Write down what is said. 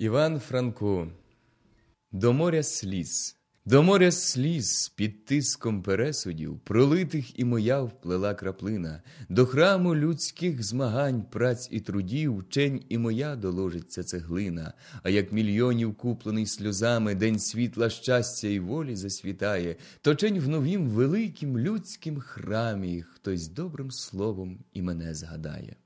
Іван Франко. До моря сліз, до моря сліз під тиском пересудів, пролитих і моя вплела краплина, до храму людських змагань, праць і трудів, чень і моя доложиться цеглина, а як мільйонів куплений сльозами, день світла, щастя і волі засвітає, то чень в новім великім людськім храмі хтось добрим словом і мене згадає.